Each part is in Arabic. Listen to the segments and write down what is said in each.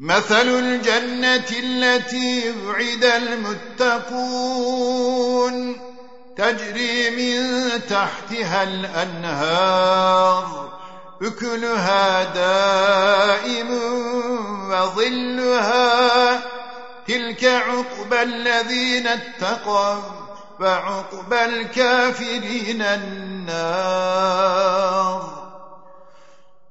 مثل الجنة التي وعد المتقون تجري من تحتها الأنهار أكلها دائم وظلها تلك عقبى الذين اتقوا فعقبى الكافرين النار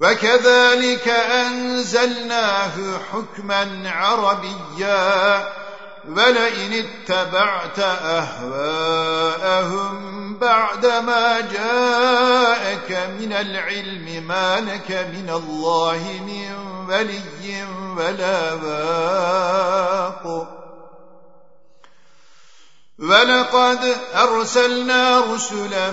وكذلك أنزلناه حكما عربيا ولئن اتبعت أهواءهم بعدما جاءك من العلم ما لك من الله من ولي ولا باق. ولقد أرسلنا رسلا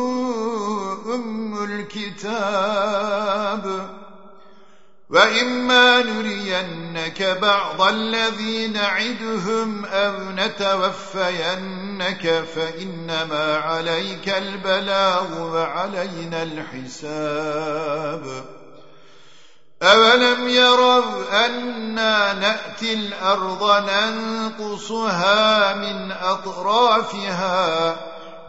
الكتاب وإما نرينك بعض الذي نعدهم أو نتوفينك فإنما عليك البلاغ وعلينا الحساب أولم يروا أنا نأتي الأرض ننقصها من أطرافها